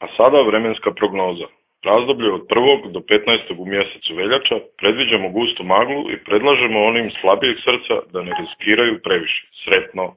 A sada vremenska prognoza. Razdoblje od 1. do 15. u mjesecu veljača predviđamo gustu maglu i predlažemo onim slabijeg srca da ne riskiraju previše. Sretno!